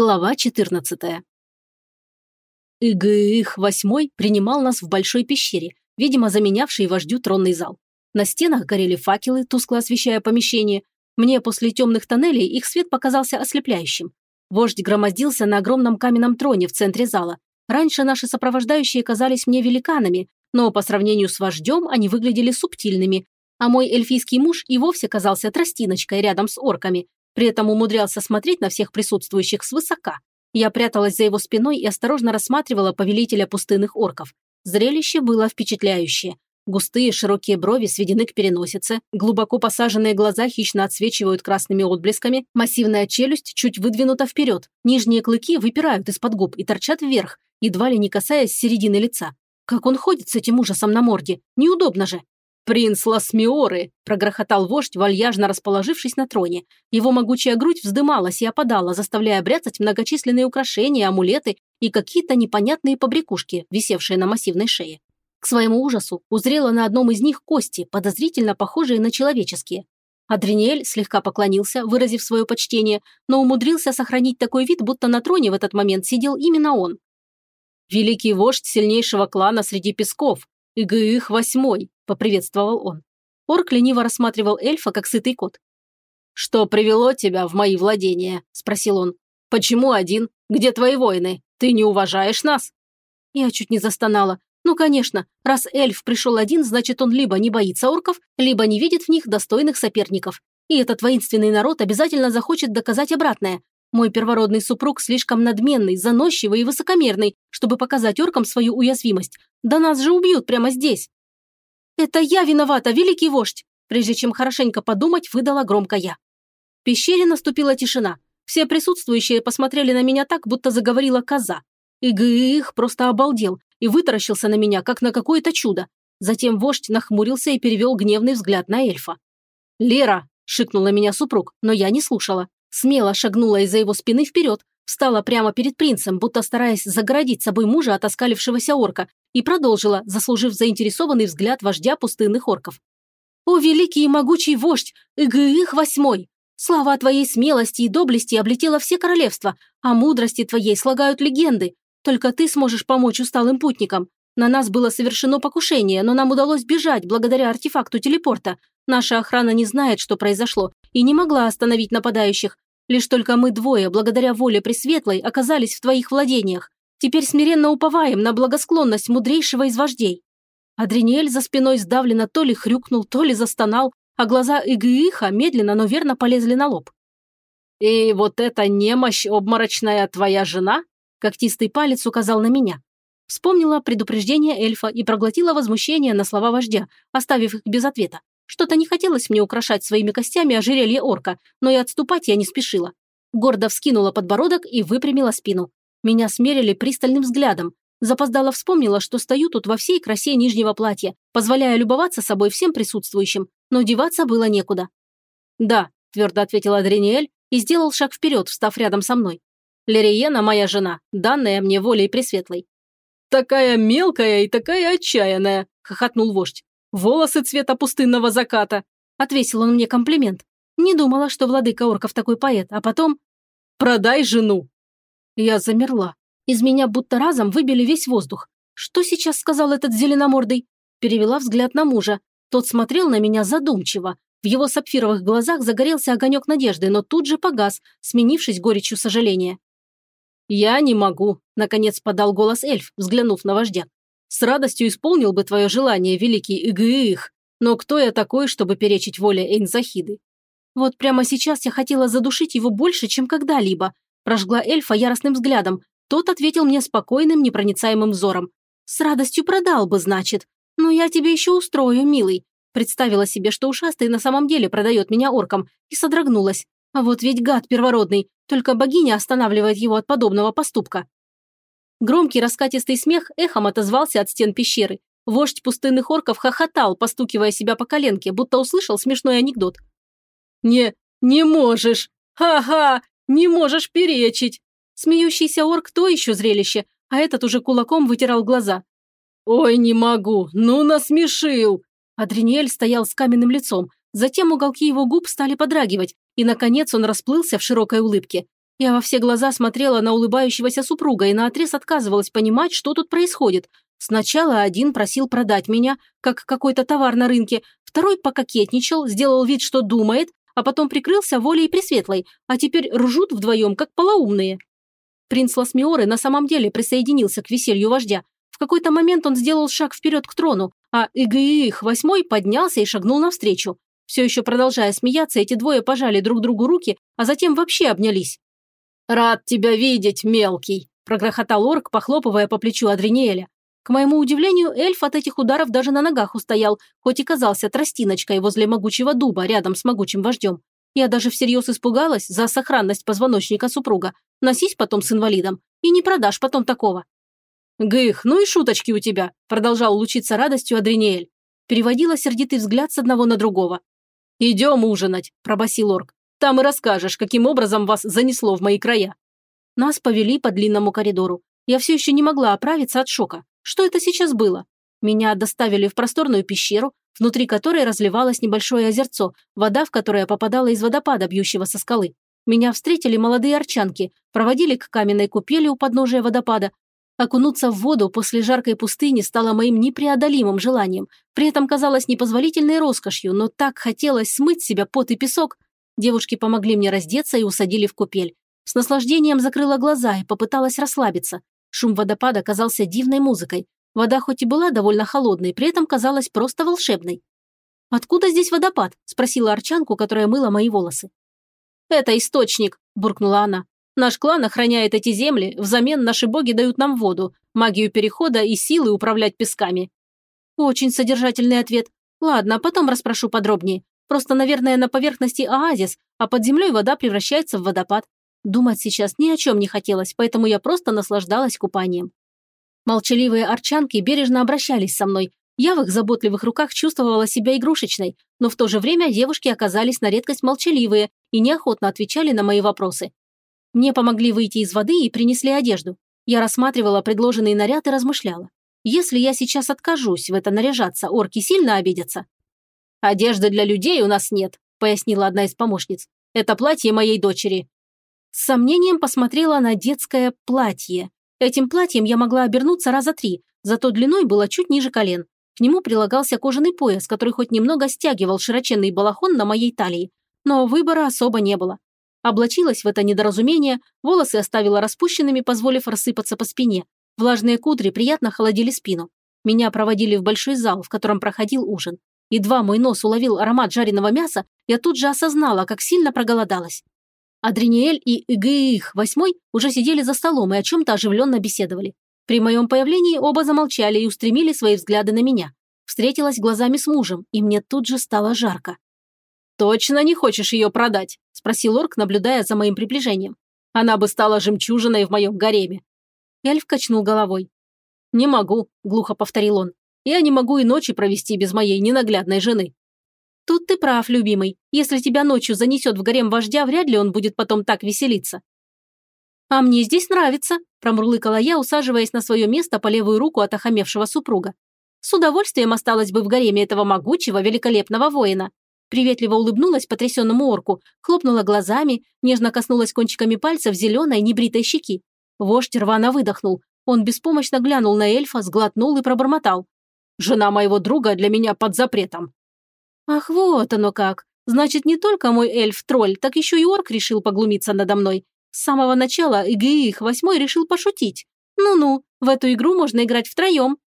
Глава 14. Игых восьмой принимал нас в большой пещере, видимо, заменявший вождю тронный зал. На стенах горели факелы, тускло освещая помещение. Мне после темных тоннелей их свет показался ослепляющим. Вождь громоздился на огромном каменном троне в центре зала. Раньше наши сопровождающие казались мне великанами, но по сравнению с вождем они выглядели субтильными, а мой эльфийский муж и вовсе казался тростиночкой рядом с орками, при этом умудрялся смотреть на всех присутствующих свысока. Я пряталась за его спиной и осторожно рассматривала повелителя пустынных орков. Зрелище было впечатляющее. Густые широкие брови сведены к переносице, глубоко посаженные глаза хищно отсвечивают красными отблесками, массивная челюсть чуть выдвинута вперед, нижние клыки выпирают из-под губ и торчат вверх, едва ли не касаясь середины лица. Как он ходит с этим ужасом на морде? Неудобно же. «Принц Ласмиоры!» – прогрохотал вождь, вальяжно расположившись на троне. Его могучая грудь вздымалась и опадала, заставляя бряцать многочисленные украшения, амулеты и какие-то непонятные побрякушки, висевшие на массивной шее. К своему ужасу узрела на одном из них кости, подозрительно похожие на человеческие. Адриниэль слегка поклонился, выразив свое почтение, но умудрился сохранить такой вид, будто на троне в этот момент сидел именно он. «Великий вождь сильнейшего клана среди песков, Игыих восьмой», поприветствовал он. Орк лениво рассматривал эльфа, как сытый кот. «Что привело тебя в мои владения?» – спросил он. «Почему один? Где твои воины? Ты не уважаешь нас?» Я чуть не застонала. Ну, конечно, раз эльф пришел один, значит, он либо не боится орков, либо не видит в них достойных соперников. И этот воинственный народ обязательно захочет доказать обратное. Мой первородный супруг слишком надменный, заносчивый и высокомерный, чтобы показать оркам свою уязвимость. Да нас же убьют прямо здесь. «Это я виновата, великий вождь!» Прежде чем хорошенько подумать, выдала громко я. В пещере наступила тишина. Все присутствующие посмотрели на меня так, будто заговорила коза. Игых просто обалдел и вытаращился на меня, как на какое-то чудо. Затем вождь нахмурился и перевел гневный взгляд на эльфа. «Лера!» – шикнул на меня супруг, но я не слушала. Смело шагнула из-за его спины вперед, встала прямо перед принцем, будто стараясь загородить собой мужа от оскалившегося орка, и продолжила, заслужив заинтересованный взгляд вождя пустынных орков. «О, великий и могучий вождь, Игыих восьмой! Слава твоей смелости и доблести облетела все королевства, а мудрости твоей слагают легенды. Только ты сможешь помочь усталым путникам. На нас было совершено покушение, но нам удалось бежать благодаря артефакту телепорта. Наша охрана не знает, что произошло, и не могла остановить нападающих. Лишь только мы двое, благодаря воле Пресветлой, оказались в твоих владениях. Теперь смиренно уповаем на благосклонность мудрейшего из вождей». Адриниэль за спиной сдавленно то ли хрюкнул, то ли застонал, а глаза Игыиха медленно, но верно полезли на лоб. «И вот эта немощь обморочная твоя жена?» Когтистый палец указал на меня. Вспомнила предупреждение эльфа и проглотила возмущение на слова вождя, оставив их без ответа. Что-то не хотелось мне украшать своими костями ожерелье орка, но и отступать я не спешила. Гордо вскинула подбородок и выпрямила спину. Меня смерили пристальным взглядом. Запоздала вспомнила, что стою тут во всей красе нижнего платья, позволяя любоваться собой всем присутствующим, но деваться было некуда. «Да», – твердо ответила Адриниэль и сделал шаг вперед, встав рядом со мной. «Лериена моя жена, данная мне волей Пресветлой». «Такая мелкая и такая отчаянная», – хохотнул вождь. «Волосы цвета пустынного заката», – отвесил он мне комплимент. Не думала, что владыка орков такой поэт, а потом... «Продай жену», я замерла. Из меня будто разом выбили весь воздух. Что сейчас сказал этот зеленомордый? Перевела взгляд на мужа. Тот смотрел на меня задумчиво. В его сапфировых глазах загорелся огонек надежды, но тут же погас, сменившись горечью сожаления. «Я не могу», – наконец подал голос эльф, взглянув на вождя. «С радостью исполнил бы твое желание, великий Игыих, но кто я такой, чтобы перечить воле Эйнзахиды? Вот прямо сейчас я хотела задушить его больше, чем когда-либо, Прожгла эльфа яростным взглядом. Тот ответил мне спокойным, непроницаемым взором. «С радостью продал бы, значит. Но я тебе еще устрою, милый». Представила себе, что ушастый на самом деле продает меня оркам, и содрогнулась. А вот ведь гад первородный, только богиня останавливает его от подобного поступка. Громкий раскатистый смех эхом отозвался от стен пещеры. Вождь пустынных орков хохотал, постукивая себя по коленке, будто услышал смешной анекдот. «Не, не можешь! Ха-ха! Не можешь перечить!» Смеющийся орк то еще зрелище, а этот уже кулаком вытирал глаза. «Ой, не могу! Ну, насмешил!» Адриниэль стоял с каменным лицом, затем уголки его губ стали подрагивать, и, наконец, он расплылся в широкой улыбке. Я во все глаза смотрела на улыбающегося супруга и наотрез отказывалась понимать, что тут происходит. Сначала один просил продать меня, как какой-то товар на рынке, второй пококетничал, сделал вид, что думает, а потом прикрылся волей Пресветлой, а теперь ржут вдвоем, как полоумные. Принц Ласмиоры на самом деле присоединился к веселью вождя. В какой-то момент он сделал шаг вперед к трону, а Игиих восьмой поднялся и шагнул навстречу. Все еще продолжая смеяться, эти двое пожали друг другу руки, а затем вообще обнялись. «Рад тебя видеть, мелкий!» – прогрохотал орк, похлопывая по плечу Адриниэля. К моему удивлению, эльф от этих ударов даже на ногах устоял, хоть и казался тростиночкой возле могучего дуба рядом с могучим вождем. Я даже всерьез испугалась за сохранность позвоночника супруга. Носись потом с инвалидом. И не продашь потом такого. «Гых, ну и шуточки у тебя», – продолжал лучиться радостью Адриниэль. Переводила сердитый взгляд с одного на другого. «Идем ужинать», – пробасил орк. Там и расскажешь, каким образом вас занесло в мои края». Нас повели по длинному коридору. Я все еще не могла оправиться от шока. Что это сейчас было? Меня доставили в просторную пещеру, внутри которой разливалось небольшое озерцо, вода в которое попадала из водопада, бьющего со скалы. Меня встретили молодые арчанки, проводили к каменной купели у подножия водопада. Окунуться в воду после жаркой пустыни стало моим непреодолимым желанием. При этом казалось непозволительной роскошью, но так хотелось смыть себя пот и песок. Девушки помогли мне раздеться и усадили в купель. С наслаждением закрыла глаза и попыталась расслабиться. Шум водопада казался дивной музыкой. Вода хоть и была довольно холодной, при этом казалась просто волшебной. «Откуда здесь водопад?» – спросила Арчанку, которая мыла мои волосы. «Это источник», – буркнула она. «Наш клан охраняет эти земли, взамен наши боги дают нам воду, магию перехода и силы управлять песками». Очень содержательный ответ. Ладно, потом расспрошу подробнее. Просто, наверное, на поверхности оазис, а под землей вода превращается в водопад. Думать сейчас ни о чем не хотелось, поэтому я просто наслаждалась купанием. Молчаливые арчанки бережно обращались со мной. Я в их заботливых руках чувствовала себя игрушечной, но в то же время девушки оказались на редкость молчаливые и неохотно отвечали на мои вопросы. Мне помогли выйти из воды и принесли одежду. Я рассматривала предложенный наряд и размышляла. Если я сейчас откажусь в это наряжаться, орки сильно обидятся. «Одежды для людей у нас нет», – пояснила одна из помощниц. «Это платье моей дочери». С сомнением посмотрела на детское платье. Этим платьем я могла обернуться раза три, зато длиной было чуть ниже колен. К нему прилагался кожаный пояс, который хоть немного стягивал широченный балахон на моей талии. Но выбора особо не было. Облачилась в это недоразумение, волосы оставила распущенными, позволив рассыпаться по спине. Влажные кудри приятно холодили спину. Меня проводили в большой зал, в котором проходил ужин. Едва мой нос уловил аромат жареного мяса, я тут же осознала, как сильно проголодалась. Адриниэль и Игеих восьмой уже сидели за столом и о чем-то оживленно беседовали. При моем появлении оба замолчали и устремили свои взгляды на меня. Встретилась глазами с мужем, и мне тут же стало жарко. «Точно не хочешь ее продать?» – спросил орк, наблюдая за моим приближением. «Она бы стала жемчужиной в моем гареме». Эльф качнул головой. «Не могу», – глухо повторил он. Я не могу и ночи провести без моей ненаглядной жены». «Тут ты прав, любимый. Если тебя ночью занесет в гарем вождя, вряд ли он будет потом так веселиться». «А мне здесь нравится», – промурлыкала я, усаживаясь на свое место по левую руку от охамевшего супруга. «С удовольствием осталась бы в гареме этого могучего, великолепного воина». Приветливо улыбнулась потрясенному орку, хлопнула глазами, нежно коснулась кончиками пальцев зеленой небритой щеки. Вождь рвано выдохнул. Он беспомощно глянул на эльфа, сглотнул и пробормотал. Жена моего друга для меня под запретом». «Ах, вот оно как. Значит, не только мой эльф-тролль, так еще и орк решил поглумиться надо мной. С самого начала Игиих восьмой решил пошутить. Ну-ну, в эту игру можно играть втроем».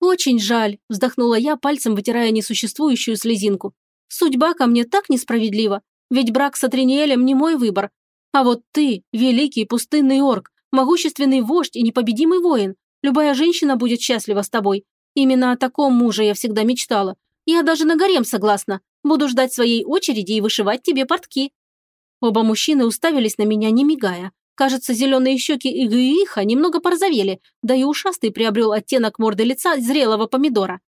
«Очень жаль», – вздохнула я, пальцем вытирая несуществующую слезинку. «Судьба ко мне так несправедлива, ведь брак с Атриниэлем не мой выбор. А вот ты, великий пустынный орк, могущественный вождь и непобедимый воин, любая женщина будет счастлива с тобой, Именно о таком муже я всегда мечтала. Я даже на гарем согласна. Буду ждать своей очереди и вышивать тебе портки». Оба мужчины уставились на меня, не мигая. Кажется, зеленые щеки Игыиха немного порозовели, да и ушастый приобрел оттенок морды лица зрелого помидора.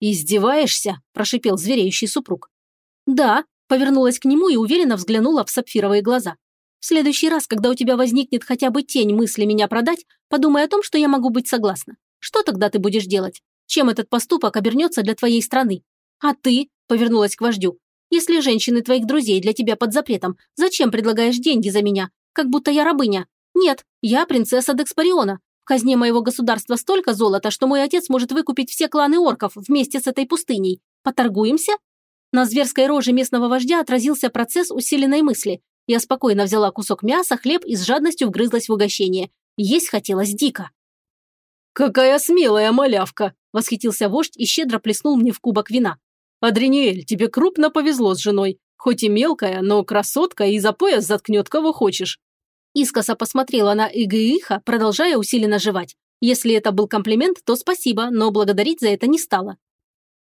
«Издеваешься?» – прошипел звереющий супруг. «Да», – повернулась к нему и уверенно взглянула в сапфировые глаза. «В следующий раз, когда у тебя возникнет хотя бы тень мысли меня продать, подумай о том, что я могу быть согласна. Что тогда ты будешь делать? чем этот поступок обернется для твоей страны. А ты, повернулась к вождю, если женщины твоих друзей для тебя под запретом, зачем предлагаешь деньги за меня? как будто я рабыня. Нет, я принцесса Декспариона. В казне моего государства столько золота, что мой отец может выкупить все кланы орков вместе с этой пустыней. Поторгуемся? На зверской роже местного вождя отразился процесс усиленной мысли. Я спокойно взяла кусок мяса, хлеб и с жадностью вгрызлась в угощение. Есть хотелось дико. «Какая смелая малявка!» – восхитился вождь и щедро плеснул мне в кубок вина. «Адриниэль, тебе крупно повезло с женой. Хоть и мелкая, но красотка и за пояс заткнет кого хочешь». Искоса посмотрела на Игыиха, продолжая усиленно жевать. Если это был комплимент, то спасибо, но благодарить за это не стала.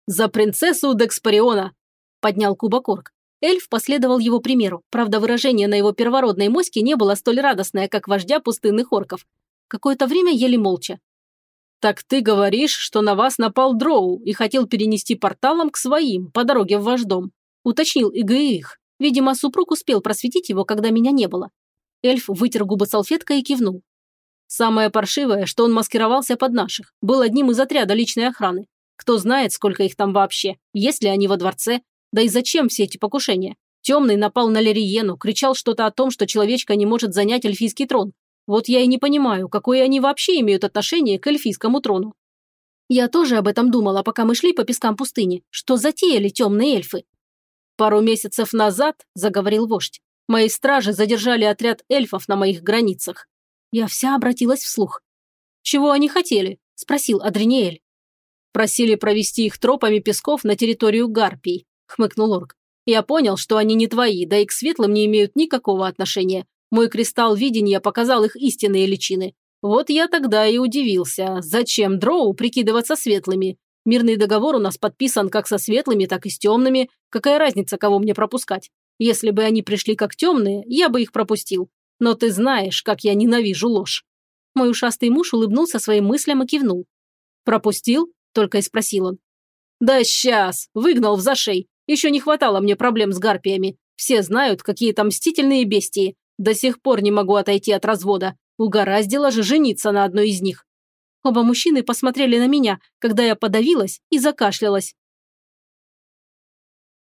«За принцессу Декспариона!» – поднял кубок орк. Эльф последовал его примеру. Правда, выражение на его первородной моське не было столь радостное, как вождя пустынных орков. Какое-то время ели молча. «Так ты говоришь, что на вас напал Дроу и хотел перенести порталом к своим, по дороге в ваш дом», уточнил Игоих. Видимо, супруг успел просветить его, когда меня не было. Эльф вытер губы салфеткой и кивнул. Самое паршивое, что он маскировался под наших, был одним из отряда личной охраны. Кто знает, сколько их там вообще, есть ли они во дворце, да и зачем все эти покушения? Темный напал на Лериену, кричал что-то о том, что человечка не может занять эльфийский трон. Вот я и не понимаю, какое они вообще имеют отношение к эльфийскому трону. Я тоже об этом думала, пока мы шли по пескам пустыни. Что затеяли темные эльфы? Пару месяцев назад, заговорил вождь, мои стражи задержали отряд эльфов на моих границах. Я вся обратилась вслух. «Чего они хотели?» – спросил Адриниэль. Просили провести их тропами песков на территорию Гарпий. – хмыкнул Орк. «Я понял, что они не твои, да и к светлым не имеют никакого отношения. Мой кристалл видения показал их истинные личины. Вот я тогда и удивился, зачем дроу прикидываться светлыми? Мирный договор у нас подписан как со светлыми, так и с темными. Какая разница, кого мне пропускать? Если бы они пришли как темные, я бы их пропустил. Но ты знаешь, как я ненавижу ложь». Мой ушастый муж улыбнулся своим мыслям и кивнул. «Пропустил?» – только и спросил он. «Да сейчас! Выгнал в зашей. Еще не хватало мне проблем с гарпиями. Все знают, какие там мстительные бестии. До сих пор не могу отойти от развода. Угораздило же жениться на одной из них. Оба мужчины посмотрели на меня, когда я подавилась и закашлялась.